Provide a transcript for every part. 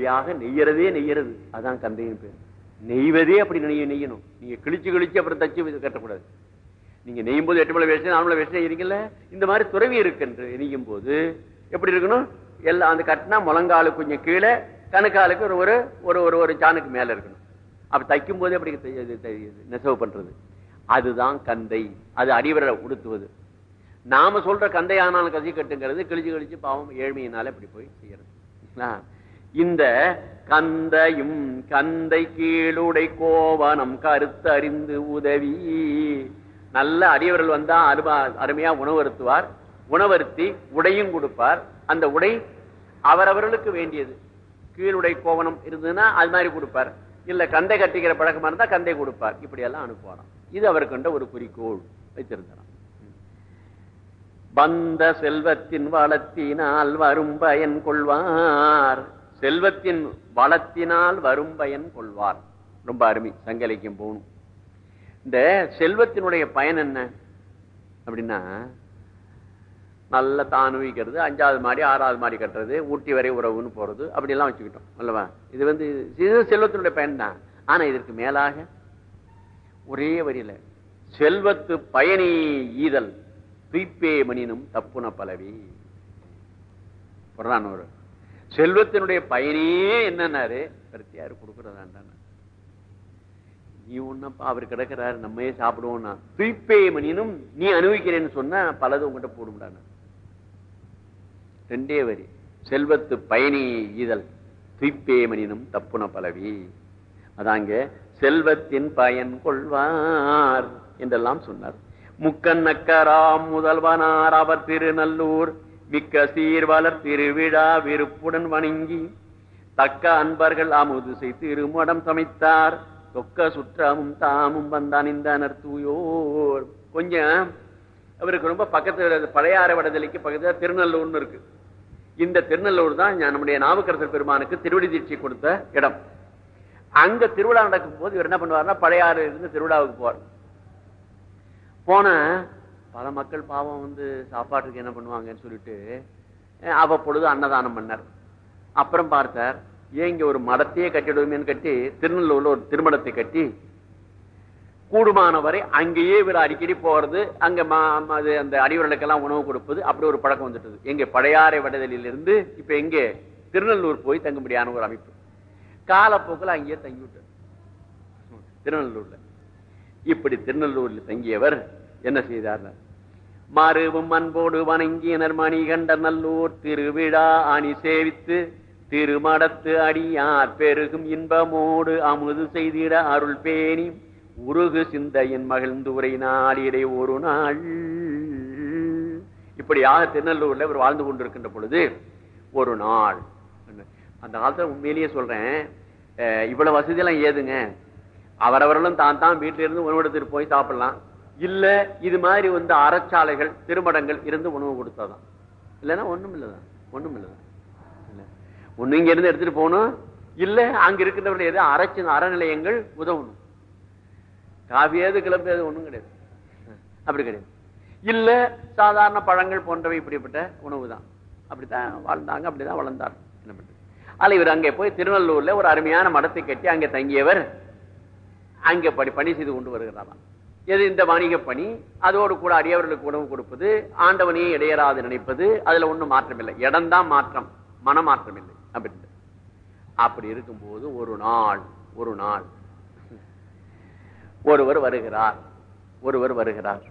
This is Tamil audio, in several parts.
யாக நெய்யறதே நெய்யறது. அதான் கந்தையின் பேர். நெய்வதே அப்படி நெய்ய நெய்யணும். நீங்க கிழிச்சு கிழிச்சு அப்புறம் தச்சு கட்டக்கூடாது. நீங்க நெய்யும் போது எட்டு மலை வேஷம் நாலு மலை வேஷம் இருக்கீங்கல்ல இந்த மாதிரி துறவி இருக்குன்று. நெய்யும் போது எப்படி இருக்கணும்? எல்லாம் அந்த கட்டினா முழங்காலு கொஞ்சம் கீழே கணக்காலுக்கு ஒரு ஒரு ஒரு ஒரு சாணுக்கு மேல இருக்கணும். அப்ப தைக்கும் போது எப்படி நெசவு பண்றது? அதுதான் கந்தை. அது அடிவரை உடுத்துவது. நாம சொல்ற கந்தை ஆனாலும் கசி கட்டுங்கிறது கிழிச்சு கிழிச்சு பாவம் ஏழ்மையினால இப்படி போய் செய்யறது. இந்த கந்தையும் கந்தை கீழுடை கோவனம் கருத்தறிந்து உதவி. நல்ல அடியவர்கள் வந்தா அருமா அருமையா உணவருத்துவார் உணவருத்தி உடையும் கொடுப்பார். அந்த உடை அவரவர்களுக்கு வேண்டியது. கீழுடை கோவனம் இருந்ததுன்னா அது மாதிரி கொடுப்பார். இல்ல கந்தை கட்டிக்கிற பழக்கமா இருந்தா கந்தை கொடுப்பார். இப்படி எல்லாம் அனுப்புவாராம். இது அவருக்கு ஒரு குறிக்கோள் வைத்திருந்தாராம். வந்த செல்வத்தின் வளத்தினால் வரும் பயன் கொள்வார். செல்வத்தின் வளத்தினால் வரும் பயன் கொள்வார். ரொம்ப அருமை. சங்கலைக்கும் போகணும். இந்த செல்வத்தினுடைய பயன் என்ன? அப்படின்னா நல்ல தான் அஞ்சாவது மாடி ஆறாவது மாடி கட்டுறது ஊட்டி வரை உறவுன்னு போறது அப்படி எல்லாம் வச்சுக்கிட்டோம். அல்லவா? இது வந்து இது செல்வத்தினுடைய பயன் தான். ஆனா இதற்கு மேலாக ஒரே வரியில் செல்வத்து பயனி ஈதல் துய்ப்பே மணினும் தப்புன பலவி. சொல்றான் ஒரு செல்வத்தினுடைய பயனே என்னன்னாரு? பிரத்தியாரு கொடுக்கறதாண்டான நீ ஒன்னப்பா அவர் கிடக்கிறாரு நம்மையே சாப்பிடுவோம்னா துய்ப்பே மணினும் நீ அனுபவிக்கிறேன்னு சொன்னா பலது உங்ககிட்ட போடும்டான ரெண்டே வரி. செல்வத்து பயனி ஈதல் துய்ப்பே மணினும் தப்புன பலவி. அதாங்க செல்வத்தின் பயன் கொள்வார் என்றெல்லாம் சொன்னார். முக்கண்ணக்கராம் முதல்வனார் அவர் திருநல்லூர் மிக்க சீர்வலர் திருவிழா விருப்புடன் வணங்கி தக்க அன்பர்கள் அமுது செய் திருமடம் சமைத்தார். தொக்க சுற்றமும் தாமும் வந்தணிந்தனர் தூயோர். கொஞ்சம் அவருக்கு ரொம்ப பக்கத்துல பழையாற வடதலைக்கு பக்கத்துல திருநெல்லூர்னு இருக்கு. இந்த திருநெல்லூர் தான் நம்முடைய நாவுக்கரசர் பெருமானுக்கு திருவடி தீட்சை கொடுத்த இடம். அங்க திருவிழா நடக்கும் போது இவர் என்ன பண்ணுவார்னா பழையாறு இருந்து திருவிழாவுக்கு போவார். போன பல மக்கள் பாவம் வந்து சாப்பாட்டுக்கு என்ன பண்ணுவாங்கன்னு சொல்லிட்டு அவ்வப்பொழுது அன்னதானம் பண்ணார். அப்புறம் பார்த்தார் ஏன் இங்க ஒரு மடத்தையே கட்டிடுவோமேன்னு கட்டி திருநெல்லூர்ல ஒரு திருமணத்தை கட்டி கூடுமான வரை அங்கேயே இவர் அடிக்கடி போறது அங்க ம- அது அந்த அடிவர்களுக்கெல்லாம் உணவு கொடுப்பது அப்படி ஒரு பழக்கம் வந்துட்டது. எங்க பழையாறை வடதலிலிருந்து இப்ப எங்கே? திருநெல்லூர் போய் தங்கும்படியான ஒரு அமைப்பு. காலப்போக்கில் அங்கேயே தங்கிவிட்டார். திருநெல்லூர்ல. இப்படி திருநெல்லூர்ல தங்கியவர் என்ன செய்தார்? மறுவும் அன்போடு வணங்கினர் மணிகண்ட நல்லூர் திருவிழா அணி சேவித்து திருமடத்து அடியார் பெருகும் இன்பமோடு அமுது செய்திட அருள் பேணி உருகு சிந்தையின் மகிழ்ந்து உரை நாளிடை ஒரு நாள். இப்படியாக திருநெல்லூர்ல இவர் வாழ்ந்து கொண்டிருக்கின்ற பொழுது ஒரு நாள். அந்த காலத்துல உண்மையிலேயே சொல்றேன் இவ்வளவு வசதி எல்லாம் ஏதுங்க? அவரவர்களும் தான் தான் வீட்டில இருந்து உணவு எடுத்துட்டு போய் சாப்பிடலாம். இல்ல இது மாதிரி வந்து அறச்சாலைகள் திருமடங்கள் இருந்து உணவு கொடுத்தாதான். இல்லைன்னா ஒண்ணும் இல்லதான். ஒண்ணும் இல்லதான். இல்ல. ஒண்ணு இங்க இருந்து எடுத்துட்டு போகணும். இல்ல அங்க இருக்கின்றவர்கள் ஏதோ அரைச்சு அறநிலையங்கள் உதவணும். காவியாவது கிளம்பியது ஒண்ணும் கிடையாது. அப்படி கிடையாது. இல்ல சாதாரண பழங்கள் போன்றவை இப்படிப்பட்ட உணவு தான் அப்படித்தான் வாழ்ந்தாங்க அப்படிதான் வளர்ந்தார். என்ன பண்றது? ஆனா இவர் அங்கே போய் திருநெல்லூர்ல ஒரு அருமையான மடத்தை கட்டி அங்கே தங்கியவர். அங்கே படி பணி செய்து கொண்டு வருகிறாராம். எது இந்த வணிக பணி? அதோடு கூட அடியவர்களுக்கு உணவு கொடுப்பது ஆண்டவனையே இடையராது நினைப்பது அதுல ஒண்ணும் மாற்றம் இல்லை இடம்தான் மாற்றம் மனமாற்றம் இல்லை அப்படின்னு அப்படி இருக்கும்போது ஒரு நாள் ஒரு நாள். ஒருவர் வருகிறார். ஒருவர் வருகிறார்.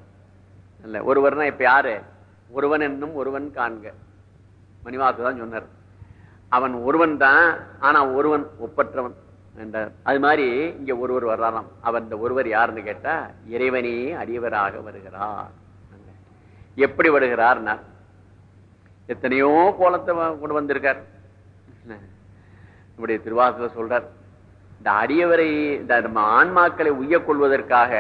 இல்ல ஒருவர்னா இப்ப யாரு? ஒருவன் என்னும் ஒருவன் காண்க. மணிவாக்கு தான் சொன்னார். அவன் ஒருவன் தான் ஆனா ஒருவன் ஒப்பற்றவன். என்றார். அது மாதிரி இங்க ஒருவர் வர்றாராம். அவர் இந்த ஒருவர் யாருன்னு கேட்டா இறைவனே அடியவராக வருகிறார். எப்படி வருகிறார்னா எத்தனையோ கோலத்தை கொண்டு வந்திருக்கார். இப்படி திருவாசல சொல்றார் இந்த அடியவரை இந்த நம்ம ஆன்மாக்களை உய்யக் கொள்வதற்காக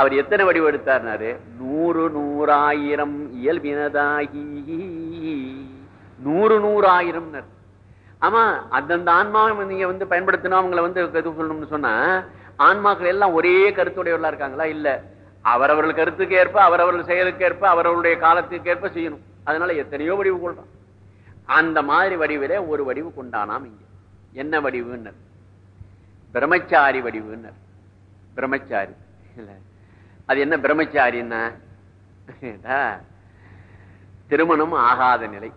அவர் எத்தனை வடிவெடுத்தார்னாரு நூறு நூறாயிரம் இயல்பினதாகி நூறு நூறாயிரம் ஆமா அந்தந்த ஆன்மாவை நீங்க வந்து பயன்படுத்தினா அவங்களை வந்து எது சொல்லணும்னு சொன்னா ஆன்மாக்கள் எல்லாம் ஒரே கருத்துடையவர்களா இருக்காங்களா? இல்ல. அவரவர்கள் கருத்துக்கு ஏற்ப அவரவர்கள் செயலுக்கு ஏற்ப அவரவருடைய காலத்துக்கு ஏற்ப செய்யணும். அதனால எத்தனையோ வடிவு கொள்றான் அந்த மாதிரி வடிவிலே ஒரு வடிவு கொண்டானாம் இங்க. என்ன வடிவுன்னர்? பிரம்மச்சாரி வடிவுன்னர். பிரம்மச்சாரி. அது என்ன பிரம்மச்சாரின்னா? திருமணம் ஆகாத நிலை.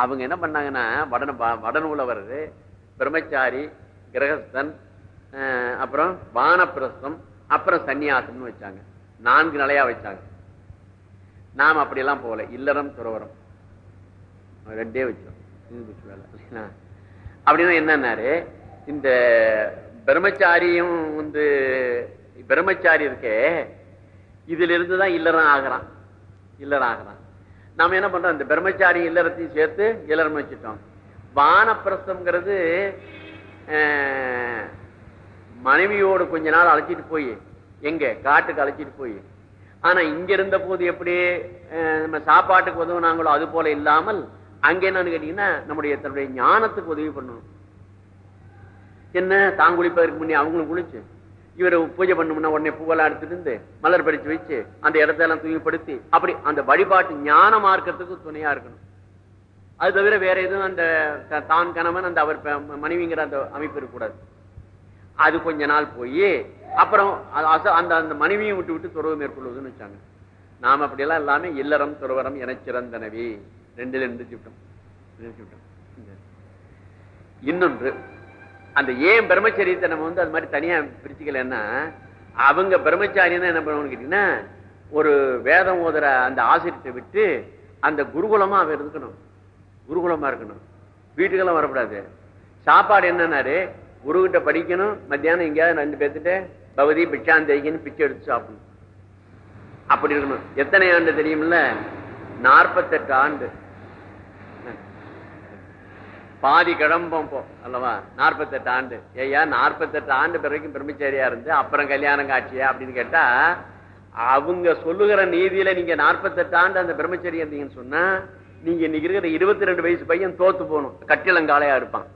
அவங்க என்ன பண்ணாங்கன்னா வடன வடநூலவர் பிரம்மச்சாரி கிரகஸ்தன் அப்புறம் வானப்பிரஸ்தம் அப்புறம் சன்னியாசம்னு வச்சாங்க. நான்கு நிலையா வச்சாங்க. நாம் அப்படியெல்லாம் போகல. இல்லறம் துறவரம் ரெண்டே வச்சோம். அப்படின்னா என்னன்னாரு இந்த பிரம்மச்சாரியும் வந்து பிரம்மச்சாரி இருக்கே இதுல இருந்து தான் இல்லறம் ஆகிறான். இல்லறம் ஆகிறான். நாம என்ன பண்றோம்? இந்த பிரம்மச்சாரி இல்லறத்தையும் சேர்த்து இல்லறம் வச்சுட்டோம். வானப்பிரசம்ங்கிறது மனைவியோடு கொஞ்ச நாள் அழைச்சிட்டு போய் எங்க? காட்டுக்கு அழைச்சிட்டு போய். ஆனா இங்க இருந்த போது எப்படி நம்ம சாப்பாட்டுக்கு உதவுனாங்களோ அது போல இல்லாமல் அங்க என்னன்னு கேட்டீங்கன்னா நம்முடைய தன்னுடைய ஞானத்துக்கு உதவி பண்ணணும். என்ன? தான் குளிப்பதற்கு முன்னே அவங்களும் குளிச்சு. இவர் பூஜை பண்ணும்னா உடனே பூவெல்லாம் எடுத்துட்டு இருந்து மலர் பறிச்சு வச்சு அந்த இடத்தெல்லாம் தூய்மைப்படுத்தி அப்படி அந்த வழிபாட்டு ஞான மார்க்கத்துக்கு துணையா இருக்கணும். அது தவிர வேற எதுவும் அந்த தான் கணவன் அந்த அவர் மனைவிங்கிற அந்த அமைப்பு இருக்கக்கூடாது. அது கொஞ்ச நாள் போய் அப்புறம் அது அந்த அந்த மனைவியை விட்டு விட்டு துறவு மேற்கொள்வதுன்னு வச்சாங்க. நாம அப்படியெல்லாம் எல்லாமே இல்லறம் துறவரம் என சிறந்தனவே. ரெண்டுல இருந்துச்சு விட்டோம். இன்னொன்று அந்த ஏன் பிரம்மச்சரியத்தை நம்ம வந்து அது மாதிரி தனியா பிரிச்சுக்கலன்னா அவங்க பிரம்மச்சாரின்னா என்ன பண்ணுவோம்னு கேட்டீங்கன்னா ஒரு வேதம் ஓதுற அந்த ஆசிரியத்தை விட்டு அந்த குருகுலமா அவன் இருக்கணும். குருகுலமா இருக்கணும். வீட்டுக்கெல்லாம் வரக்கூடாது. சாப்பாடு என்னன்னாரு? குருகிட்ட படிக்கணும். மத்தியானம் எங்கேயாவது ரெண்டு பேர்த்துட்டு பகவதி பிச்சாந்தேகின்னு பிச்சை எடுத்து சாப்பிடணும். அப்படி இருக்கணும். எத்தனை ஆண்டு தெரியுமில்ல? நாற்பத்தெட்டு ஆண்டு. பாதி கிளம்பம் போ அல்லவா? நாற்பத்தெட்டு ஆண்டு. ஐயா நாற்பத்தெட்டு ஆண்டு பிறகு பிரம்மச்சேரியா இருந்து அப்புறம் கல்யாணம் காட்சியா அப்படின்னு கேட்டா அவங்க சொல்லுகிற நீதியில நீங்க நாற்பத்தெட்டு ஆண்டு அந்த பிரம்மச்சேரி இருந்தீங்கன்னு சொன்னா நீங்க இன்னைக்கு இருக்கிற இருபத்தி ரெண்டு வயசு பையன் தோத்து போகணும். கட்டிலங்காலையா இருப்பான்.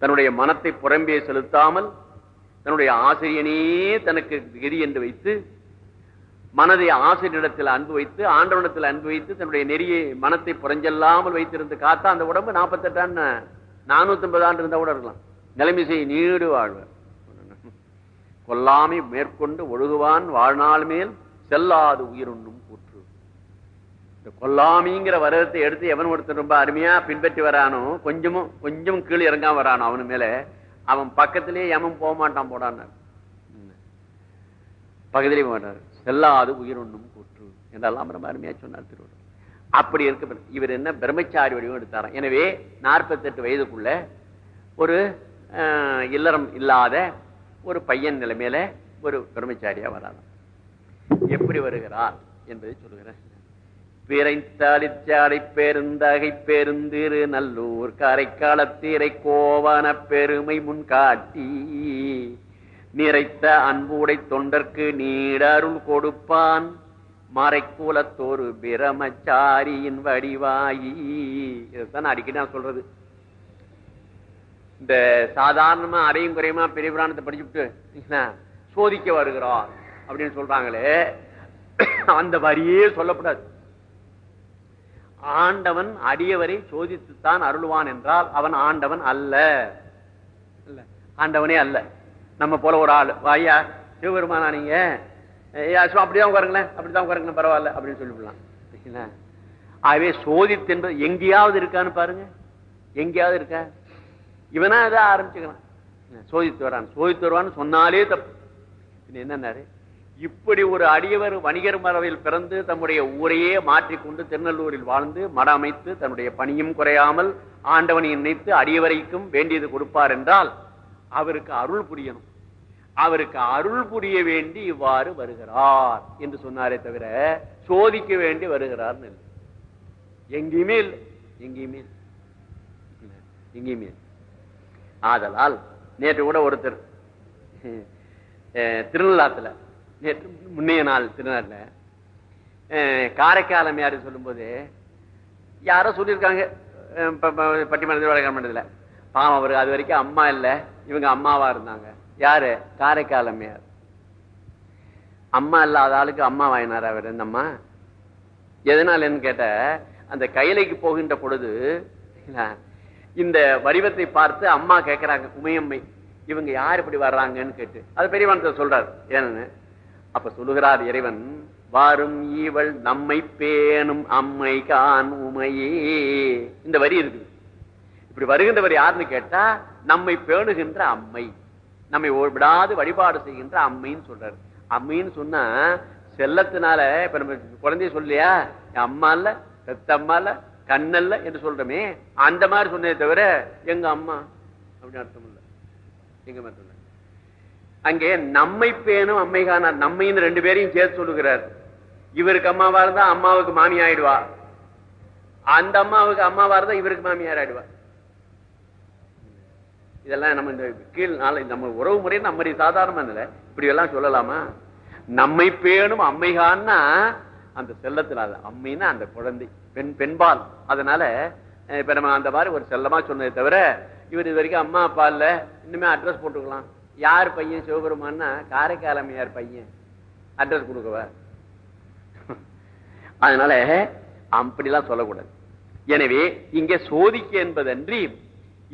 தன்னுடைய மனத்தை புறம்பே செலுத்தாமல் தன்னுடைய ஆசிரியனே தனக்கு கெதி என்று வைத்து மனதை ஆசிரியரிடத்தில் அன்பு வைத்து ஆண்டவனத்தில் அன்பு வைத்து தன்னுடைய நெறியை மனத்தை புறஞ்செல்லாமல் வைத்திருந்து காத்தா அந்த உடம்பு நாற்பத்தெட்டு நானூத்தி ஐம்பது ஆண்டு இருந்தா கூட இருக்கலாம். நிலைமிசை நீடு வாழ்வர். கொல்லாமை மேற்கொண்டு ஒழுகுவான் வாழ்நாள் மேல் செல்லாது உயிருண்ணும் கூற்று இந்த கொல்லாமிங்கிற வரத்தை எடுத்து எவன் ஒருத்தன் ரொம்ப அருமையா பின்பற்றி வரானோ கொஞ்சமும் கொஞ்சம் கீழே இறங்காம வரானோ அவனு மேல அவன் பக்கத்திலேயே எவன் போக மாட்டான் போடான்னார். பக்கத்திலே போக மாட்டார். செல்லாது உயிரொன்னும் கூற்று. என்றெல்லாம் ரொம்ப அருமையா சொன்னார் திருவள்ளுவர். அப்படி இருக்க இவர் என்ன பிரம்மச்சாரி வடிவம் எடுத்தாராம். எனவே நாற்பத்தெட்டு வயதுக்குள்ள ஒரு இல்லறம் இல்லாத ஒரு பையன் நிலைமையில ஒரு பிரம்மச்சாரியா வராராம். எப்படி வருகிறார் என்பதை சொல்லுகிறேன். பிறைத்தாளிச்சாலை பெருந்தகை பெருந்திரு நல்லூர் கரைக்காலத்தீரை கோவன பெருமை முன்காட்டி நிறைத்த அன்புடை தொண்டர்க்கு நீடருள் கொடுப்பான். மறைக்கூலத்தோரு பிரமச்சாரியின் வடிவாயி. இதுதான் அடிக்கடி நான் சொல்றது. இந்த சாதாரணமா அறையும் குறையுமா பெரிய புராணத்தை படிச்சுட்டு சோதிக்க வருகிறார் அப்படின்னு சொல்றாங்களே. அந்த வரியே சொல்லக்கூடாது ஆண்டவன் அடியவரை சோதித்துத்தான் அருள்வான் என்றால் அவன் ஆண்டவன் அல்ல. ஆண்டவனே அல்ல. நம்ம போல ஒரு ஆள். வாயா சிவபெருமானா நீங்க? அப்படிதான் உட்காருங்களேன். அப்படிதான் உட்காருங்களேன் பரவாயில்ல. அப்படின்னு சொல்லிவிடலாம். ஆகவே சோதித்து என்பது எங்கேயாவது இருக்கான்னு பாருங்க. எங்கேயாவது இருக்கா? இவனா அதை ஆரம்பிச்சுக்கலாம் சோதித்து வரான். சோதித்து வருவான்னு சொன்னாலே தப்பு. என்னன்னாரு? இப்படி ஒரு அடியவர் வணிகர் மரபில் பிறந்து தம்முடைய ஊரையே மாற்றிக்கொண்டு திருநெல்லூரில் வாழ்ந்து மட அமைத்து தன்னுடைய பணியும் குறையாமல் ஆண்டவனை நினைத்து அடியவரைக்கும் வேண்டியது கொடுப்பார் என்றால் அவருக்கு அருள் புரியணும். அவருக்கு அருள் புரிய வேண்டி இவ்வாறு வருகிறார் என்று சொன்னாரே தவிர சோதிக்க வேண்டி வருகிறார் எங்கேயுமே இல்லை. எங்கேயுமே எங்கேயுமே ஆதலால் நேற்று கூட ஒருத்தர் திருநள்ளாத்துல நேற்று முன்னைய நாள் திருநாள்ல காரைக்காலம் காரைக்கால் அம்மையார் சொல்லும்போது யாரோ சொல்லியிருக்காங்க பட்டிமன்றத்தில் வழக்கம் பாவம் அவர் அது வரைக்கும் அம்மா இல்லை. இவங்க அம்மாவா இருந்தாங்க. யாரு? காரைக்கால் அம்மையார். அம்மா இல்லாத ஆளுக்கு அம்மா வாங்கினார் அவர் இந்த அம்மா. எதனாலன்னு கேட்ட அந்த கைலைக்கு போகின்ற பொழுது இந்த வடிவத்தை பார்த்து அம்மா கேட்கிறாங்க உமையம்மை இவங்க யார் இப்படி வர்றாங்கன்னு கேட்டு. அது பெரியவன் சொல்றாரு. ஏன்னு? அப்ப சொல்லுகிறார் இறைவன் வாரும் ஈவள் நம்மை பேணும் அம்மை கான் உமையே. இந்த வரி இருக்குது. இப்படி வருகின்றவர் யாருன்னு கேட்டா நம்மை பேணுகின்ற அம்மை. நம்மை விடாது வழிபாடு செய்கின்ற அம்மைன்னு சொல்றாரு. அம்மைன்னு சொன்னா செல்லத்தினால இப்ப நம்ம குழந்தைய சொல்லியா அம்மா இல்ல பெத்த அம்மா இல்ல கண்ணல்ல என்று சொல்றோமே அந்த மாதிரி சொன்னதே தவிர எங்க அம்மா? அப்படின்னு அர்த்தம் இல்ல. எங்க மட்டும் அங்கே நம்மை பேணும் அம்மைகான நம்மைன்னு ரெண்டு பேரையும் சேர்த்து சொல்லுகிறார். இவருக்கு அம்மாவா இருந்தா அம்மாவுக்கு மாமி ஆயிடுவா. அந்த அம்மாவுக்கு அம்மாவா இருந்தா இவருக்கு மாமியார் ஆயிடுவா. இதெல்லாம் நம்ம இந்த கீழ் நாளை நம்ம உறவு முறை நம்ம சாதாரணமா இல்லை. இப்படி எல்லாம் சொல்லலாமா? நம்மை பேணும் அம்மைகான்னா அந்த செல்லத்தில் அது அம்மைன்னா அந்த குழந்தை பெண் பெண்பால். அதனால இப்ப நம்ம அந்த மாதிரி ஒரு செல்லமா சொன்னதை தவிர இவர் இது வரைக்கும் அம்மா அப்பா இல்ல. இன்னுமே அட்ரஸ் போட்டுக்கலாம். யார் பையன்? சிவபெருமான்னா காரைக்கால் அம்மையார் பையன். அட்ரஸ் கொடுக்கவ? அதனால அப்படிலாம் சொல்லக்கூடாது. எனவே இங்கே சோதிக்க என்பதன்றி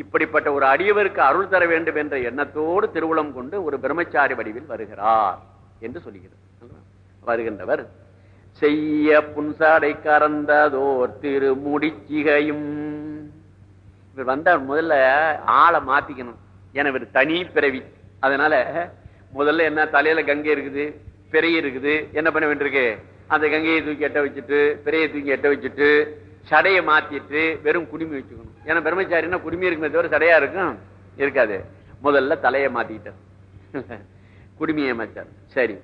இப்படிப்பட்ட ஒரு அடியவருக்கு அருள் தர வேண்டும் என்ற எண்ணத்தோடு திருவுளம் கொண்டு ஒரு பிரம்மச்சாரி வடிவில் வருகிறார் என்று சொல்லுகிறது வருகின்றவர் செய்ய புன்சாடை கறந்ததோர் திருமுடிச்சிகையும். இவர் வந்தார் முதல்ல ஆளை மாத்திக்கணும். ஏன்னா இவர் தனி பிறவி. அதனால முதல்ல என்ன தலையில கங்கை இருக்குது பிறை இருக்குது. என்ன பண்ண வேண்டியிருக்கு? அந்த கங்கையை தூக்கி எட்ட வச்சுட்டு பிறையை தூக்கி எட்ட வச்சுட்டு சடையை மாத்திட்டு வெறும் குடுமி வச்சுக்கணும். ஏன்னா பிரம்மச்சாரின்னா குடுமி இருக்குமே தவிர சடையா இருக்கும்? இருக்காது. முதல்ல தலையை மாத்திக்கிட்டார். குடுமியை மாத்தார் சரி.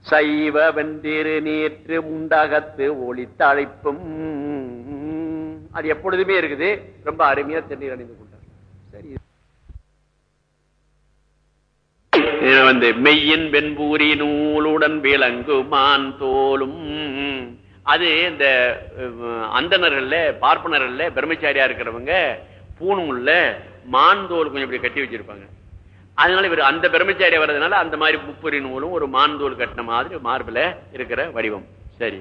சைவ வெந்திரு நேற்று முண்டகத்து ஒளித்தழைப்பும் அது எப்பொழுதுமே இருக்குது. ரொம்ப அருமையா தண்ணீர் அணிந்து கொண்டார். சரி. வந்து மெய்யின் வெண்பூரி நூலுடன் விளங்குமான் தோலும். அது இந்த அஹ், அந்தணர்கள்ல பார்ப்பனர்கள்ல பிரம்மச்சாரியா இருக்கிறவங்க பூணுமுள்ள மான்தோல் கொஞ்சம் இப்படி கட்டி வச்சிருப்பாங்க. அதனால இவர் அந்த பிரம்மச்சாரியா வர்றதுனால அந்த மாதிரி முப்புரி நூலும் ஒரு மான்தோல் கட்டின மாதிரி மார்பில இருக்கிற வடிவம். சரி.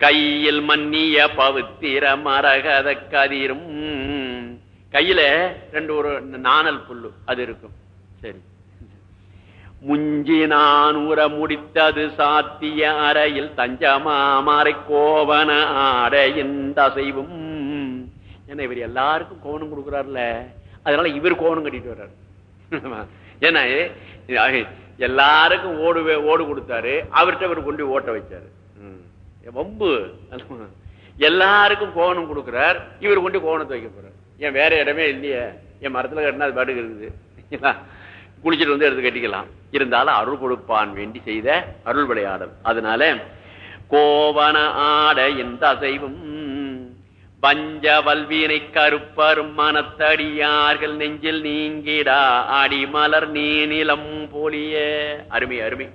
கையில் மன்னிய பவுத்திர மரகத கதிரும். கையில ரெண்டு ஒரு நாணல் புல்லு அது இருக்கும். சரி. முஞ்சி உற முடித்தது சாத்திய அறையில் தஞ்சமாமரை கோவன ஆடையின் தசைவும். ஏன்னா இவர் எல்லாருக்கும் கோவனம் கொடுக்குறாருல. அதனால இவர் கோவனம் கட்டிட்டு வர்றாரு. ஏன்னா எல்லாருக்கும் ஓடு ஓடு கொடுத்தாரு. அவர்கிட்ட அவர் கொண்டு ஓட்ட வச்சாரு. ம். வம்பு. எல்லாருக்கும் கோவனம் கொடுக்குறார். இவர் கொண்டு கோவணத்தை வைக்க போறார். ஏன் வேற இடமே இல்லையே. என் மரத்துல கட்டினா அது பாடுகிறது இருக்குது. குளிச்சுட்டு வந்து எடுத்து கட்டிக்கலாம். இருந்தாலும் அருள் கொடுப்பான் வேண்டி செய்த அருள் விளையாடல். அதனால கோவன ஆட எந்த அசைவும் பஞ்ச வல்வீனை கருப்பரும் மனத்தடியார்கள் நெஞ்சில் நீங்கிடா அடிமலர் நீநிலம் போலிய. அருமை அருமை.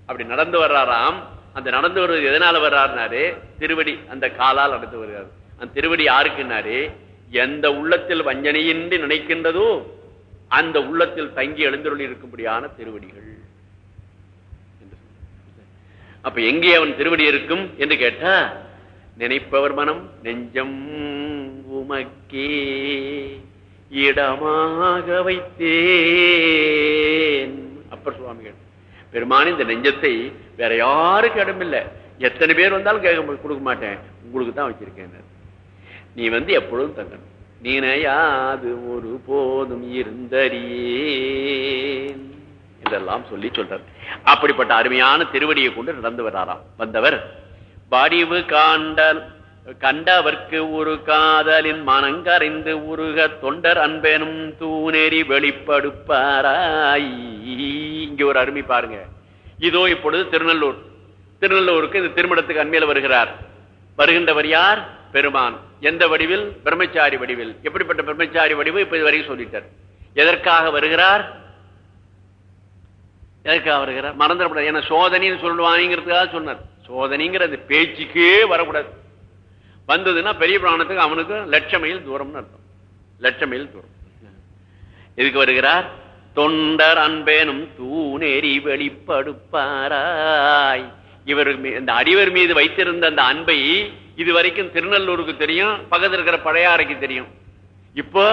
அப்படி நடந்து வர்றாராம். அந்த நடந்து வர்றது எதனால வர்றாருனாரு? திருவடி அந்த காலால் நடந்து வருகிறார். அந்த திருவடி யாருக்குன்னாரு? எந்த உள்ளத்தில் வஞ்சனையின்றி நினைக்கின்றதோ அந்த உள்ளத்தில் தங்கி எழுந்தருளி இருக்கும்படியான திருவடிகள் அப்ப எங்கே அவன் திருவடி இருக்கும் என்று கேட்டா நினைப்பவர் மனம் நெஞ்சம் உமக்கே இடமாக வைத்தேன். அப்பர் சுவாமிகள் பெருமான் இந்த நெஞ்சத்தை வேற யாருக்கு இடமில்லை. எத்தனை பேர் வந்தாலும் கேட்க கொடுக்க மாட்டேன். உங்களுக்கு தான் வச்சிருக்கேன். நீ வந்து எப்பொழுதும் தங்கணும். நினையாது ஒரு போதும் இருந்தறியேன். இதெல்லாம் சொல்லி சொல்றார். அப்படிப்பட்ட அருமையான திருவடியை கொண்டு நடந்து வராராம் வந்தவர் வடிவு காண்டல் கண்டவர்க்கு ஒரு காதலின் மனங்கரைந்து உருக தொண்டர் அன்பெனும் தூணெறி வெளிப்படுப்பாராய். இங்க ஒரு அருமை பாருங்க. இதோ இப்பொழுது திருநள்ளூர் திருநெல்லூருக்கு இந்த திருமணத்துக்கு அண்மையில வருகிறார். வருகின்றவர் யார்? பெருமான். எந்த வடிவில்? பிரம்மச்சாரி வடிவில். எப்படிப்பட்ட பிரம்மச்சாரி வடிவு? இப்ப இதுவரைக்கும் சொல்லிட்டார். எதற்காக வருகிறார்? எதற்காக வருகிறார்? மறந்துடக்கூடாது. ஏன்னா சோதனைன்னு சொல்லுவாங்கிறதுக்காக சொன்னார். சோதனைங்கிற அந்த பேச்சுக்கே வரக்கூடாது. வந்ததுன்னா பெரிய பிராணத்துக்கு அவனுக்கு லட்ச மைல் தூரம்னு அர்த்தம். லட்ச மைல் தூரம். எதுக்கு வருகிறார்? தொண்டர் அன்பேனும் தூணேறி வெளிப்படுப்பாராய். இவர் இந்த அடிவர் மீது வைத்திருந்த அந்த அன்பை இதுவரைக்கும் திருநெல்லூருக்கு தெரியும் பக்கத்தில் இருக்கிற பழையாறைக்கு தெரியும். இப்போ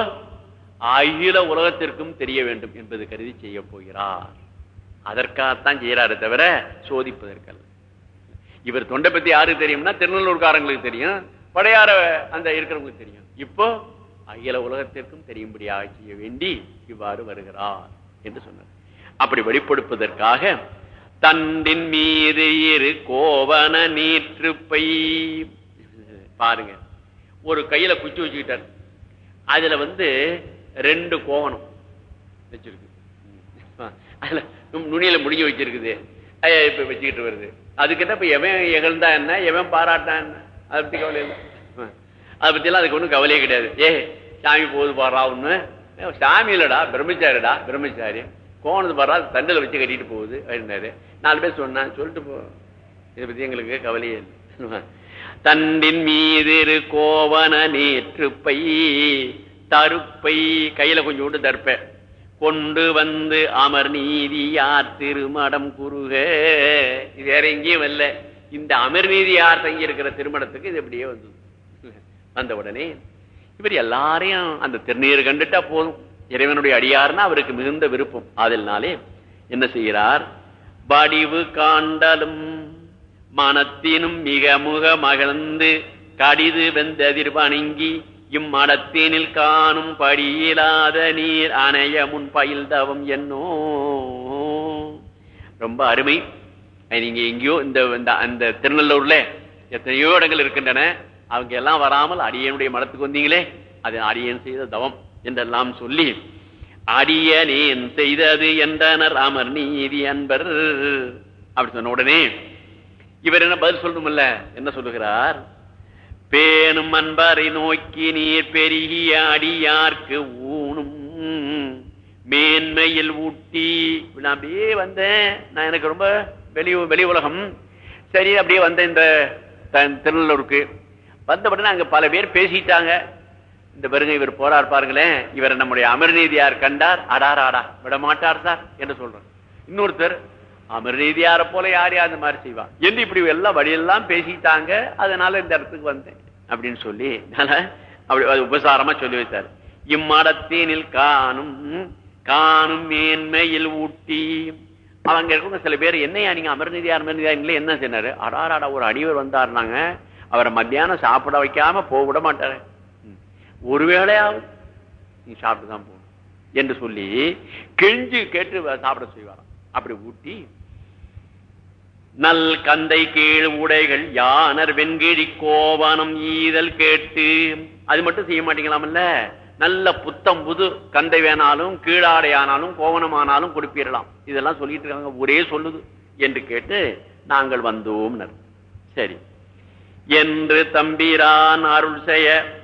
அகில உலகத்திற்கும் தெரிய வேண்டும் என்பது கருதி செய்ய போகிறார். அதற்காகத்தான் செய்யறாரு தவிர சோதிப்பதற்கல்ல. இவர் தொண்டை பத்தி யாருக்கு தெரியும்னா திருநெல்லூர்காரங்களுக்கு தெரியும் படையார அந்த இருக்கிறவங்களுக்கு தெரியும். இப்போ அகில உலகத்திற்கும் தெரியும்படியாக செய்ய வேண்டி இவ்வாறு வருகிறார் என்று சொன்னார். அப்படி வெளிப்படுப்பதற்காக தண்டின் மீது இரு கோவன நீற்றுப்பை பாருங்க. ஒரு கையில குச்சி வச்சுக்கிட்டார். அதுல வந்து ரெண்டு கோவணம் வச்சிருக்கு. அதுல நுனியில முடிஞ்சு வச்சிருக்குது. ஐயா, இப்ப வச்சுக்கிட்டு வருது. அதுக்கிட்ட இப்ப எவன் எகழ்ந்தா என்ன எவன் பாராட்டா என்ன? அதை பத்தி கவலை இல்லை. அதை பத்தி எல்லாம் அதுக்கு ஒண்ணும் கவலையே கிடையாது. ஏ சாமி போகுது பாடுறா ஒன்னு சாமி இல்லடா பிரம்மச்சாரிடா பிரம்மச்சாரி. கோணது பாடுறா தண்டில் வச்சு கட்டிட்டு போகுது அப்படின்னாரு. நாலு பேர் சொன்னேன் சொல்லிட்டு போ இதை பத்தி எங்களுக்கு கவலையே இல்லை. தண்டின் மீதிரு கோவன கோவன நேற்றுப்பை தருப்பை கையில கொஞ்சம் விட்டு கொண்டு வந்து அமர் நீதியார் திருமடம் குறுக. இது வேற எங்கேயும் வல்ல இந்த அமர் நீதியார் தங்கி இருக்கிற திருமணத்துக்கு இது எப்படியே வந்தது. வந்த உடனே இவர் எல்லாரையும் அந்த திருநீர் கண்டுட்டா போதும். இறைவனுடைய அடியார்னா அவருக்கு மிகுந்த விருப்பம். அதனாலே என்ன செய்கிறார்? வடிவு காண்டலும் மனத்தினும் மிக முக மகிழ்ந்து கடிது வெந்ததிர் வணங்கி இம்மடத்தினில் காணும் படியிலாத நீர் அணைய முன் பயில் தவம் என்னோ. ரொம்ப அருமை. நீங்க எங்கேயோ இந்த இந்த- அந்த திருநெல்லூர்ல எத்தனையோ இடங்கள் இருக்கின்றன. அவங்க எல்லாம் வராமல் அடியனுடைய மடத்துக்கு வந்தீங்களே அது அடியன் செய்த தவம் என்றெல்லாம் சொல்லி அடியனேன் செய்தது என்றனர் அமர் நீதி அன்பர். அப்படி சொன்ன உடனே இவர் என்ன பதில் சொல்லணும்ல என்ன சொல்லுகிறார்? பேணும் அன்பரை நோக்கி நீர் பெருகிய அடியார்க்கு ஊனும் மேன்மையில் ஊட்டி. நான் அப்படியே வந்தேன். நான் எனக்கு ரொம்ப வெளி வெளி உலகம். சரி அப்படியே வந்தேன் இந்த த- திருநெல்லூருக்கு. வந்த அங்கே அங்க பல பேர் பேசிட்டாங்க. இந்த பெருங்க இவர் போறார் பாருங்களேன். இவர் நம்முடைய அமர்நீதியார் கண்டார். அடார் ஆடா விட மாட்டார் சார் என்று சொல்றேன் இன்னொருத்தர் அமர்நீதியார போல யார் யார் அந்த மாதிரி செய்வா என்று இப்படி எல்லாம் வழியெல்லாம் பேசிட்டாங்க. அதனால இந்த இடத்துக்கு வந்தேன் அப்படின்னு சொல்லி அப்படி அது உபசாரமா சொல்லி வைத்தார். இம்மடத்தீனில் காணும் காணும் மேன்மையில் ஊட்டி. அவங்க இருக்கவங்க சில பேர் என்னையா நீங்க அமர்நீதியார் அமர்நீதியார் என்ன சொன்னாரு? அடாராடா ஒரு அடிவர் வந்தாருனாங்க. அவரை மத்தியானம் சாப்பிட வைக்காம போக விட மாட்டாரு. ம். ஒருவேளையாவது நீ சாப்பிட்டு தான் போகணும். என்று சொல்லி கெஞ்சு கேட்டு வ- சாப்பிட செய்வாராம். அப்படி ஊட்டி நல் கந்தை கீழ் உடைகள் யானர் வெண்கிழி கோவனம் ஈதல் கேட்டு. அது மட்டும் செய்ய மாட்டீங்களாமல்ல? நல்ல புத்தம் புது கந்தை வேணாலும் கீழாடை ஆனாலும் கோவணமானாலும் கொடுப்பீரலாம். இதெல்லாம் சொல்லிட்டு இருக்காங்க. ஒரே சொல்லுது. என்று கேட்டு நாங்கள் வந்தோம் சரி. என்று தம்பிரான் அருள் செய்ய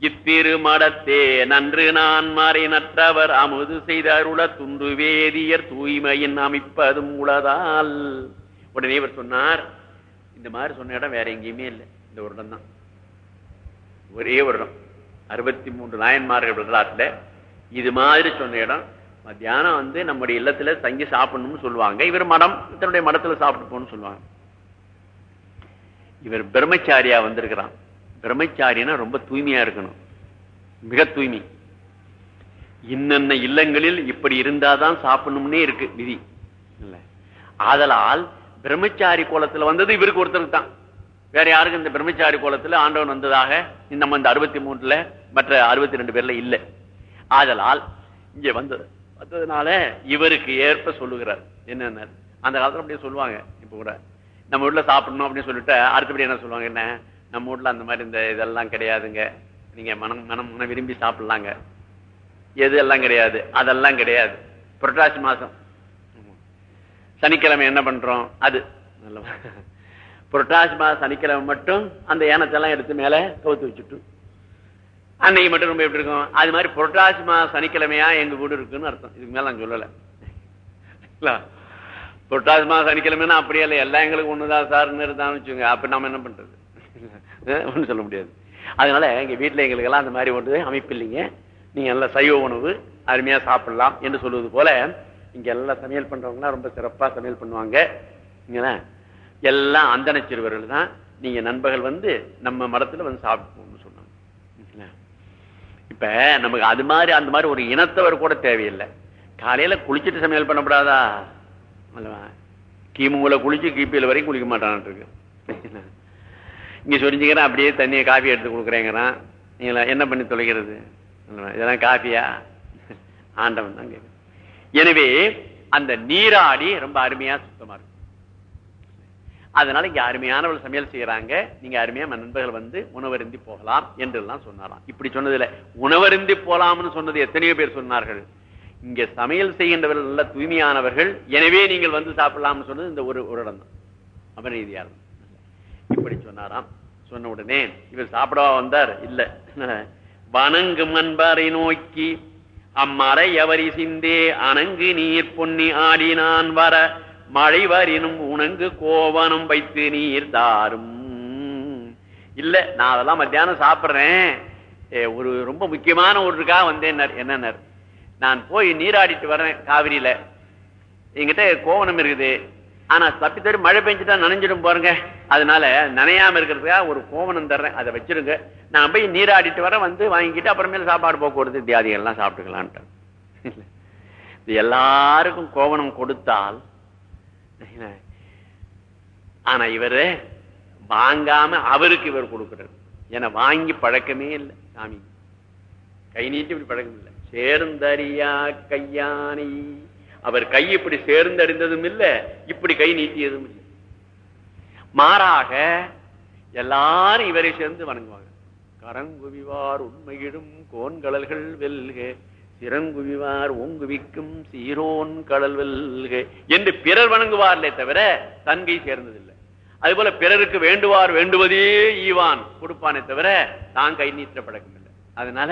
இத்திருமடத்தே நன்று நான் மாறி நற்றவர் அமுது செய்த அருள துண்டு வேதியர் தூய்மையின் அமைப்பதும் உளதால். உடனே இவர் சொன்னார் இந்த மாதிரி சொன்ன இடம் வேற எங்கேயுமே இல்லை இந்த ஒரு இடம் தான். ஒரே வருடம் அறுபத்தி மூன்று நாயன்மார்கள் வரலாற்றுல இது மாதிரி சொன்ன இடம் மத்தியானம் வந்து நம்முடைய இல்லத்துல தங்கி சாப்பிடணும்னு சொல்லுவாங்க. இவர் மடம் தன்னுடைய மடத்துல சாப்பிட்டு போகணும்னு சொல்லுவாங்க. இவர் பிரம்மச்சாரியா வந்திருக்கிறான். பிரம்மச்சாரினா ரொம்ப தூய்மையா இருக்கணும். மிக தூய்மை. இன்னென்ன இல்லங்களில் இப்படி இருந்தாதான் சாப்பிடணும்னே இருக்கு விதி. இல்ல. ஆதலால் பிரம்மச்சாரி கோலத்துல வந்தது இவருக்கு ஒருத்தருக்கு தான். வேற யாருக்கும் இந்த பிரம்மச்சாரி கோலத்துல ஆண்டவன் வந்ததாக நம்ம இந்த அறுபத்தி மூணுல மற்ற அறுபத்தி ரெண்டு பேர்ல இல்லை. ஆதலால் இங்க வந்தது வந்ததுனால இவருக்கு ஏற்ப சொல்லுகிறார். என்னென்ன? அந்த காலத்துல அப்படியே சொல்லுவாங்க இப்ப கூட. நம்ம வீட்டுல சாப்பிடணும் அப்படின்னு சொல்லிட்டு அடுத்தபடி என்ன சொல்லுவாங்க? என்ன? நம்ம வீட்டுல அந்த மாதிரி இந்த இதெல்லாம் கிடையாதுங்க. நீங்க மனம் மனம் மனம் விரும்பி சாப்பிடலாங்க. எது எல்லாம் கிடையாது? அதெல்லாம் கிடையாது. புரட்டாசி மாசம். சனிக்கிழமை என்ன பண்றோம்? அது. நல்ல புரட்டாசி மாத சனிக்கிழமை மட்டும் அந்த ஏனத்தெல்லாம் எடுத்து மேல கவுத்து வச்சுட்டு. அன்னைக்கு மட்டும் ரொம்ப எப்படி இருக்கும்? அது மாதிரி புரட்டாசி மாத சனிக்கிழமையா எங்க வீடு இருக்குன்னு அர்த்தம். இதுக்கு மேல நான் சொல்லல. புரட்டாசி மாத சனிக்கிழமைன்னா அப்படியே இல்லை. எல்லாம் எங்களுக்கு ஒண்ணுதான் சார்னு இருந்தான்னு வச்சுங்க அப்ப நாம என்ன பண்றது? ஒன்றும் சொல்ல முடியாது. அதனால எங்க வீட்டுல எங்களுக்கு எல்லாம் அந்த மாதிரி ஒன்று அமைப்பு இல்லைங்க. நீங்க நல்ல சைவ உணவு அருமையா சாப்பிடலாம் என்று சொல்வது போல இங்க எல்லாம் சமையல் பண்றவங்கன்னா ரொம்ப சிறப்பா சமையல் பண்ணுவாங்க. எல்லாம் அந்தன சிறுவர்கள் தான். நீங்க நண்பர்கள் வந்து நம்ம மடத்துல வந்து சாப்பிடுவோம்னு சொன்னாங்க. இப்ப நமக்கு அது மாதிரி அந்த மாதிரி ஒரு இனத்தவர் கூட தேவையில்லை. காலையில குளிச்சுட்டு சமையல் பண்ணக்கூடாதா? அல்லவா? கிமுல குளிச்சு கிபியில வரைக்கும் குளிக்க மாட்டான் இருக்கு இங்க சொரிஞ்சுக்கிறேன் அப்படியே தண்ணியை காஃபி எடுத்து கொடுக்குறேங்கிறான். நீங்களா என்ன பண்ணி தொலைக்கிறது? இதெல்லாம் காஃபியா? ஆண்டவன் தான் கேட்கு எனவே அந்த நீராடி ரொம்ப அருமையா சுத்தமா இருக்கும் அதனால இங்க அருமையானவள் சமையல் செய்யறாங்க நீங்க அருமையா நண்பர்கள் வந்து உணவருந்தி போகலாம் என்று எல்லாம் சொன்னாராம். இப்படி சொன்னதுல உணவருந்தி போலாம்னு சொன்னது எத்தனையோ பேர் சொன்னார்கள். இங்க சமையல் செய்கின்றவர்கள் நல்ல தூய்மையானவர்கள். எனவே நீங்கள் வந்து சாப்பிடலாம்னு சொன்னது இந்த ஒரு ஒரு இடம் தான். அபநீதியார் இப்படி சொன்னாராம். சொன்ன உடனே இவர் சாப்பிடவா வந்தார்? இல்ல. வணங்கும் அன்பாரை நோக்கி அம்மறை எவரி சிந்தே அணங்கு நீர் பொன்னி ஆடினான் வர மழை வரினும் உணங்கு கோவனம் வைத்து நீர் தாரும். இல்ல நான் அதெல்லாம் மத்தியானம் சாப்பிடுறேன். ஒரு ரொம்ப முக்கியமான ஒன்றுக்காக வந்தேன் என்னன்னர்? நான் போய் நீராடிட்டு வர்றேன் காவிரியில. என்கிட்ட கோவணம் இருக்குது. ஆனா தப்பி தடி மழை பெஞ்சுட்டா நனைஞ்சிடும் பாருங்க. அதனால நனையாம இருக்கிறதுக்காக ஒரு கோவணம் தர்றேன். அதை வச்சிருங்க. நான் போய் நீராடிட்டு வர வந்து வாங்கிக்கிட்டு அப்புறமேல சாப்பாடு போக்குவரத்து தியாதிகள் எல்லாம் சாப்பிட்டுக்கலான்ட்டு இது எல்லாருக்கும் கோவணம் கொடுத்தால் ஆனா இவரு வாங்காம அவருக்கு இவர் கொடுக்கிறார். ஏன்னா வாங்கி பழக்கமே இல்லை சாமி. கை நீட்டி இப்படி பழக்கம் இல்லை சேர்ந்தறியா கையானை அவர் கை இப்படி சேர்ந்தடைந்ததும் இல்லை இப்படி கை நீட்டியதும் இல்லை. மாறாக எல்லாரும் இவரை சேர்ந்து வணங்குவாங்க. கரங்குவிவார் உண்மையிடும் கோன்கடல்கள் வெல்க சிறங்குவிவார் ஓங்குவிக்கும் சீரோன் கடல் வெல்க என்று பிறர் வணங்குவார்களே தவிர தன்கை சேர்ந்ததில்லை. அதுபோல பிறருக்கு வேண்டுவார் வேண்டுவதே ஈவான் கொடுப்பானே தவிர தான் கை நீட்ட பழக்கம் இல்லை அதனால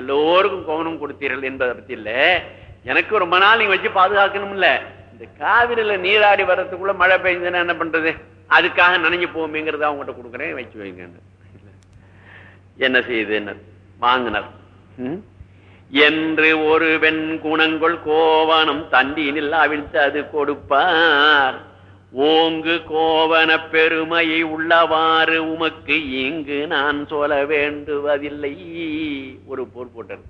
எல்லோருக்கும் கவனம் கொடுத்தீர்கள் என்பதை பத்தி இல்லை. எனக்கு ரொம்ப நாள் நீங்க வச்சு பாதுகாக்கணும் இல்ல இந்த காவிரியில நீராடி வர்றதுக்குள்ள மழை பெய்ஞ்சதுன்னா என்ன பண்றது? அதுக்காக நனைஞ்சு போவோமேங்கிறத அவங்ககிட்ட கொடுக்குறேன் வச்சு வைங்க என்ன செய்யுது என்ன? வாங்கினர். என்று ஒரு வெண் குணங்கள் கோவனம் தண்டினில் அவிழ்த்து அது கொடுப்பார். ஓங்கு கோவன பெருமையை உள்ளவாறு உமக்கு இங்கு நான் சொல்ல வேண்டுவதில்லை. ஒரு போர் போட்டது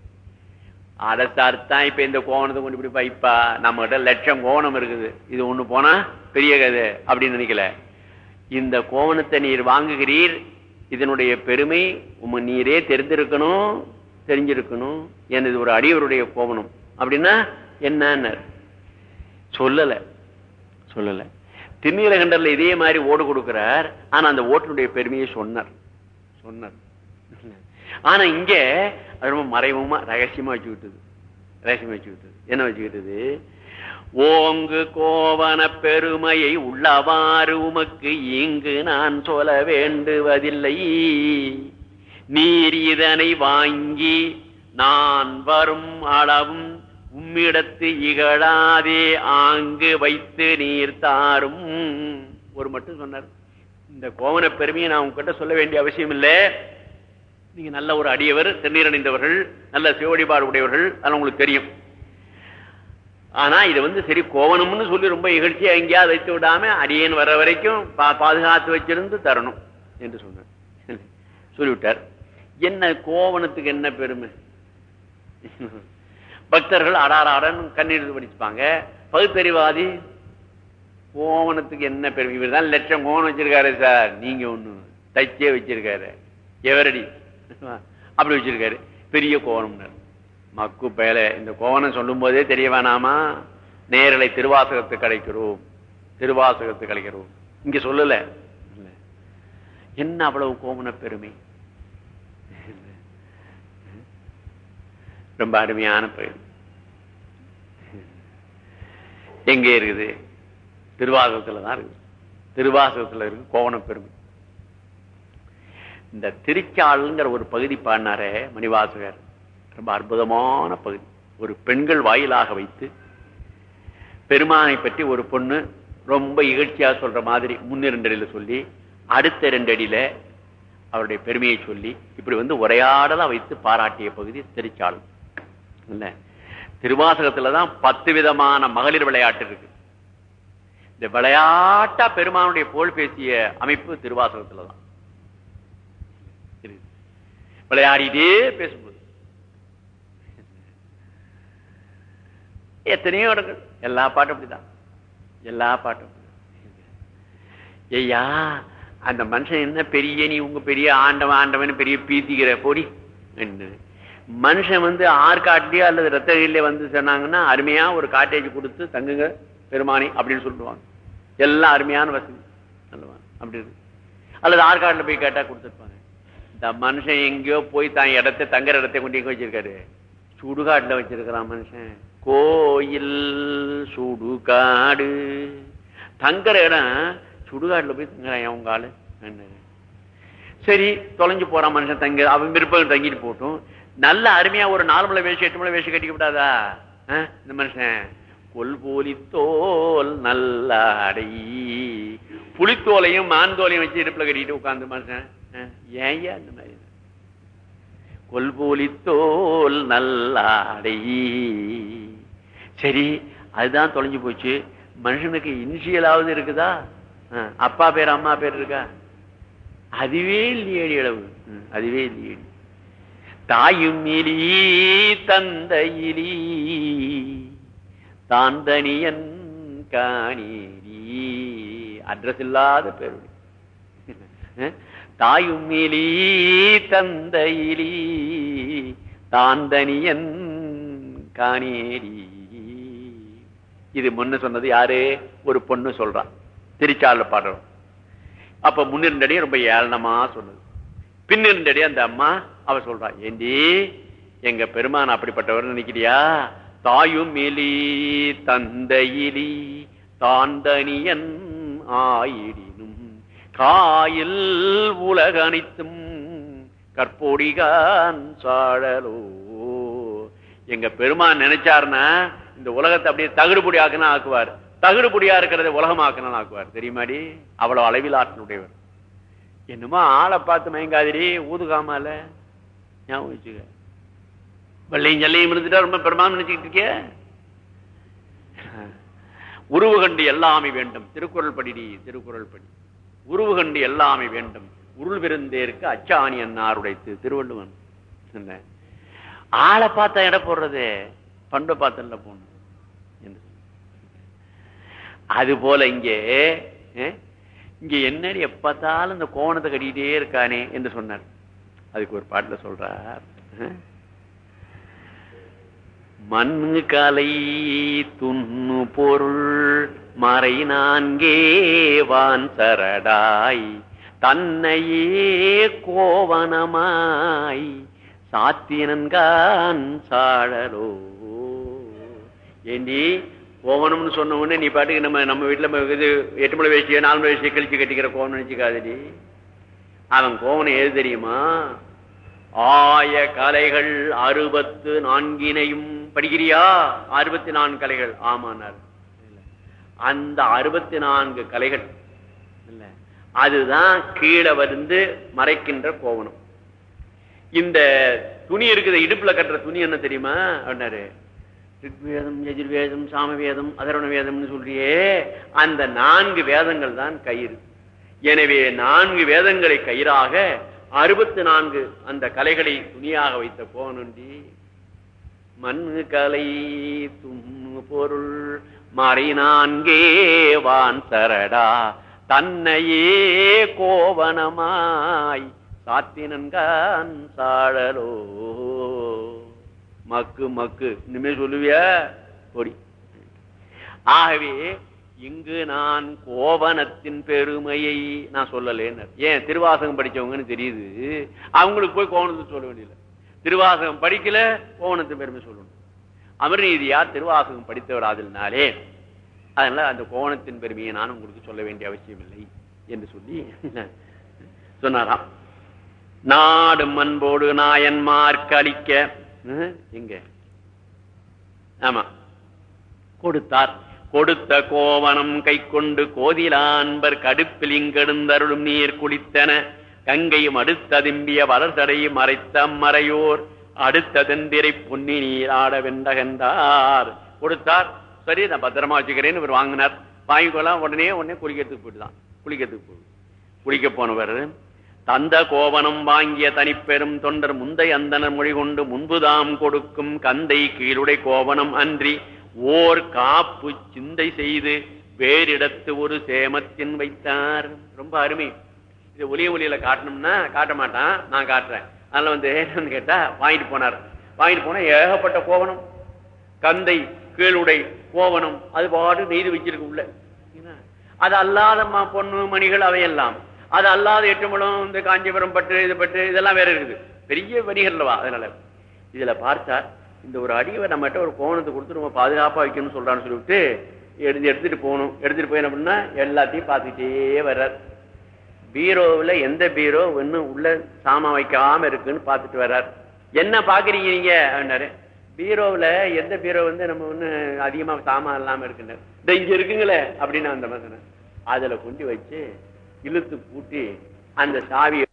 அடத்தார்த்தான் இப்ப இந்த கோவணத்தை கொண்டு இப்படி வைப்பா. நம்ம கிட்ட லட்சம் கோணம் இருக்குது. இது ஒண்ணு போனா பெரிய கதை அப்படின்னு நினைக்கல. இந்த கோவணத்தை நீர் வாங்குகிறீர். இதனுடைய பெருமை உம நீரே தெரிந்திருக்கணும் தெரிஞ்சிருக்கணும். எனது ஒரு அடியவருடைய கோவணம் அப்படின்னா என்ன சொல்லல. சொல்லல. திருநீலகண்டர்ல இதே மாதிரி ஓடு கொடுக்கிறார். ஆனா அந்த ஓட்டினுடைய பெருமையை சொன்னார். சொன்னார். ஆனா இங்க ரொம்ப மறைமுகமா ரகசியமா வச்சு விட்டது. ரகசியமா வச்சு விட்டது. என்ன வச்சுக்கிட்டது ஓங்கு கோவன பெருமையை உள்ளவாறு உமக்கு இங்கு நான் சொல்ல வேண்டுவதில்லை. நீர் இதனை வாங்கி நான் வரும் அளவும் உம்மிடத்து இகழாதே ஆங்கு வைத்து நீர் தாரும். ஒரு மட்டும் சொன்னார். இந்த கோவன பெருமையை நான் உங்ககிட்ட சொல்ல வேண்டிய அவசியம் இல்லை. நீங்க நல்ல ஒரு அடியவர் திருநீர் அணிந்தவர்கள் நல்ல சிவடிபாடு உடையவர்கள் அதெல்லாம் உங்களுக்கு தெரியும். ஆனா இது வந்து சரி கோவணம்னு சொல்லி ரொம்ப இகழ்ச்சியா எங்கேயாவது வைத்து விடாம அடியேன் வர வரைக்கும் பா- பாதுகாத்து வச்சிருந்து தரணும் என்று சொன்னார். சொல்லிவிட்டார். என்ன கோவணத்துக்கு என்ன பெருமை? பக்தர்கள் அடாராடன்னு கண்ணீர் படிச்சுப்பாங்க. பகுத்தறிவாதி கோவணத்துக்கு என்ன பெருமை? இவர் தான் லட்சம் கோவணம் வச்சிருக்காரு சார். நீங்க ஒண்ணு தச்சே வச்சிருக்காரு. எவரடி? அப்படி வச்சிருக்காரு. பெரிய கோவணம் மக்கு பயல இந்த கோவணம் சொல்லும் போதே தெரிய வேணாமா? நேரலை திருவாசகத்தை கிடைக்கிறோம் திருவாசகத்தை கிடைக்கிறோம் இங்க சொல்லல. என்ன அவ்வளவு கோவண பெருமை? ரொம்ப அருமையான பெயர். எங்க இருக்குது? திருவாசகத்துல தான் இருக்குது. திருவாசகத்துல இருக்கு கோவண பெருமை. இந்த திருச்சாளுங்கிற ஒரு பகுதி பாடினாரே மணிவாசகர். ரொம்ப அற்புதமான பகுதி. ஒரு பெண்கள் வாயிலாக வைத்து பெருமானை பற்றி ஒரு பொண்ணு ரொம்ப இகழ்ச்சியாக சொல்ற மாதிரி முன்னிரண்டடியில சொல்லி அடுத்த ரெண்டடியில அவருடைய பெருமையை சொல்லி இப்படி வந்து உரையாடலா வைத்து பாராட்டிய பகுதி திருச்சாளு. இல்ல திருவாசகத்துலதான் பத்து விதமான மகளிர் விளையாட்டு இருக்கு. இந்த விளையாட்டா பெருமானுடைய புகழ் பேசிய அமைப்பு திருவாசகத்துலதான். தான் விளையாடிட்டே பேசும்போது. எத்தனையோ இடங்கள். எல்லா பாட்டும் அப்படிதான். எல்லா பாட்டும் ஐயா அந்த மனுஷன் என்ன பெரிய நீ உங்க பெரிய ஆண்டவன் ஆண்டவன் பெரிய பீத்திக்கிற போடி. என்ன? மனுஷன் வந்து ஆற்காட்டிலேயோ அல்லது ரத்தகையிலே வந்து சொன்னாங்கன்னா அருமையா ஒரு காட்டேஜ் கொடுத்து தங்குங்க பெருமானி அப்படின்னு சொல்லுவாங்க. எல்லாம் அருமையான வசதி. அப்படி இருக்கு. அல்லது ஆற்காட்டில் போய் கேட்டா கொடுத்துருப்பாங்க. இந்த மனுஷன் எங்கேயோ போய் தான் இடத்த தங்குற இடத்தை கொண்டு வச்சிருக்காரு. சுடுகாட்டுல வச்சிருக்கிறான் மனுஷன். கோயில் சுடுகாடு. தங்குற இடம் சுடுகாட்டுல போய் தங்குறான் அவங்க ஆளு. சரி தொலைஞ்சு போறான் மனுஷன் தங்க அவன் விருப்பம் தங்கிட்டு போட்டும். நல்ல அருமையா ஒரு நாலு மலை வேஷம் எட்டு மலை வேஷம் கட்டிக்க விடாதா இந்த மனுஷன். கொல் தோல் நல்லாடை. புலித்தோலையும் மான் தோலையும் வச்சு இடுப்புல கட்டிட்டு உட்காந்து மனுஷன். ஏன் அந்த மாதிரி? கொல்போலித்தோல் நல்லாடை. சரி அதுதான் தொலைஞ்சு போச்சு. மனுஷனுக்கு இனிஷியலாவது இருக்குதா? அப்பா பேர் அம்மா பேர் இருக்கா? அதுவே இல்லையடி அளவு. அதுவே இல்லையடி. தாயும் இலி தந்தையிலி தாந்தனியன் காணேரி. அட்ரஸ் இல்லாத பேருடைய. தாயும் இலி தந்தையிலி தாந்தனியன் காணேரி. இது முன்ன சொன்னது யாரு? ஒரு பொண்ணு சொல்றான் திருச்சால பாடுறோம். அப்ப முன்னிருந்தடி ரொம்ப ஏளனமா சொன்னது. பின்னிருந்தடி அந்த அம்மா அவ சொல்றான் ஏண்டி எங்க பெருமான் அப்படிப்பட்டவர் நினைக்கிறியா? தாயும் இலி தந்தையிலி தாந்தனியன் ஆயிடி. காயில் உலக அனைத்தும் கற்போடிகான் சாழலோ. எங்க பெருமான் நினைச்சாருன்னா இந்த உலகத்தை அப்படியே தகுடுபொடி ஆக்கினா ஆக்குவார். தகுடுபொடியா இருக்கிறத உலகம் ஆக்குவார். தெரியுமாடி? அவ்வளவு அளவில் ஆற்றலுடையவர். என்னமோ ஆளை பார்த்து மயங்காதிரி ஊதுகாமால. ஞாபகம் வச்சுக்க. வெள்ளையும் ஜல்லையும் இருந்துட்டா ரொம்ப பெருமான் நினைச்சுக்கிட்டு இருக்கிய? உருவு கண்டு எல்லாமே வேண்டும். திருக்குறள் படிடி திருக்குறள் படி. உருவு கண்டு எல்லாமே வேண்டும். உருள் பெருந்தேருக்கு அச்சாணி அன்னார் உடைத்து திருவள்ளுவன் ஆளை பார்த்தா இடம் போடுறது பண்பை பார்த்தல போடணும் அது போல இங்கே இங்க என்னடி எப்பத்தாலும் இந்த கோணத்தை கட்டிக்கிட்டே இருக்கானே என்று சொன்னார். அதுக்கு ஒரு பாட்டுல சொல்றார் மண் கலை துண்ணு பொருள் மறை நான்கே வான் சரடாய். தன்னையே கோவனமாய் சாத்தினன்கான் சாழலோ. ஏண்டி கோவனம்னு சொன்ன உடனே நீ பாட்டுக்கு நம்ம நம்ம வீட்டில் இது எட்டு மணி வயசு நாலு மணி வயசு கழிச்சு கட்டிக்கிற கோவம் நினைச்சுக்காதடி. அவன் கோவனை எது தெரியுமா? ஆய கலைகள் அறுபத்து நான்கினையும் படிக்கிறியா? அறுபத்தி நான்கு கலைகள். ஆமானார். அந்த அறுபத்தி நான்கு கலைகள். அதுதான் கீழே வந்து மறைக்கின்ற கோவனம் இந்த துணி இருக்குது இடுப்புல கட்டுற துணி என்ன தெரியுமா? அப்படின்னாரு. ரிக்வேதம் எதிர்வேதம் சாமவேதம் அதரண வேதம்னு சொல்றியே. அந்த நான்கு வேதங்கள் தான் கயிறு. எனவே நான்கு வேதங்களை கயிறாக அறுபத்தி நான்கு அந்த கலைகளை துணியாக வைத்த கோவனண்டி மண்ணு கலை தும் பொருள் மறைநான்கே வான் சரடா. தன்னையே கோவனமாய் சாத்தினன்கான் சாழலோ. மக்கு மக்கு. இனிமே சொல்லுவிய? கொடி ஆகவே இங்கு நான் கோவனத்தின் பெருமையை நான் சொல்லலேன்னு ஏன்? திருவாசகம் படிச்சவங்கன்னு தெரியுது. அவங்களுக்கு போய் கோவணத்தை சொல்ல வேண்டியதில்லை. திருவாசகம் படிக்கல கோவணத்தின் பெருமை சொல்லணும். அமர்நீதியா திருவாசகம் படித்தவர் ஆதலினாலே அதனால அந்த கோவணத்தின் பெருமையை நான் உங்களுக்கு சொல்ல வேண்டிய அவசியம் இல்லை என்று சொல்லி சொன்னாராம். நாடு மண்போடு நாயன்மார்க்கு அளிக்க எங்க? ஆமா. கொடுத்தார். கொடுத்த கோவனம் கை கொண்டு கோதிலான்பர் கடுப்பில் இங்கெடுந்தருளும் நீர் குளித்தன. கங்கையும் அடுத்ததும்பிய வளர்தடையும் மறைத்த மறையோர் அடுத்த தெந்திரை பொன்னி நீராட வென்றகந்தார் கொடுத்தார். சரி நான் பத்திரமா வச்சுக்கிறேன்னு இவர் வாங்கினார். வாங்கிக்கொள்ளலாம். உடனே உடனே குளிக்கிறதுக்கு போயிட்டுதான். குளிக்கிறதுக்கு போய். குளிக்க போனவர் தந்த கோவனம் வாங்கிய தனிப்பெரும் தொண்டர் முந்தை அந்தனர் மொழி கொண்டு முன்புதாம் கொடுக்கும் கந்தை கீழுடை கோவனம் அன்றி ஓர் காப்பு சிந்தை செய்து வேறிடத்து ஒரு சேமத்தின் வைத்தார். ரொம்ப அருமை. இது ஒளிய ஒளியில காட்டணும்னா காட்ட மாட்டான் நான் காட்டுறேன். அதனால வந்து என்னன்னு கேட்டா வாங்கிட்டு போனார். வாங்கிட்டு போனா ஏகப்பட்ட கோவணம். கந்தை கீழுடை கோவணம் அது பாட்டு நெய்து வச்சிருக்கு உள்ள. என்ன? அது அல்லாத ம- பொண்ணு மணிகள் அவையெல்லாம். அது அல்லாத எட்டுமலம் இந்த காஞ்சிபுரம் பட்டு இது பட்டு இதெல்லாம் வேற இருக்குது. பெரிய வணிகர்லவா அதனால. இதுல பார்த்தா இந்த ஒரு அடியை நம்மகிட்ட ஒரு கோவணத்தை கொடுத்து நம்ம பாதுகாப்பா வைக்கணும்னு சொல்றான்னு சொல்லிவிட்டு எடுத்து எடுத்துட்டு போகணும். எடுத்துட்டு போய் அப்படின்னா எல்லாத்தையும் பார்த்துக்கிட்டே வர்றார். பீரோவில் எந்த பீரோ இன்னும் உள்ள சாமான் வைக்காம இருக்குன்னு பார்த்துட்டு வர்றார். என்ன பாக்குறீங்க நீங்க? அப்படின்னாரு. பீரோவில் எந்த பீரோ வந்து நம்ம ஒண்ணு அதிகமா சாமான் இல்லாம இருக்குன்னு. இந்த இங்கே இருக்குங்களே அப்படின்னு அந்த மாதிரி அதில் அதுல கொண்டு வச்சு இழுத்து பூட்டி அந்த சாவியை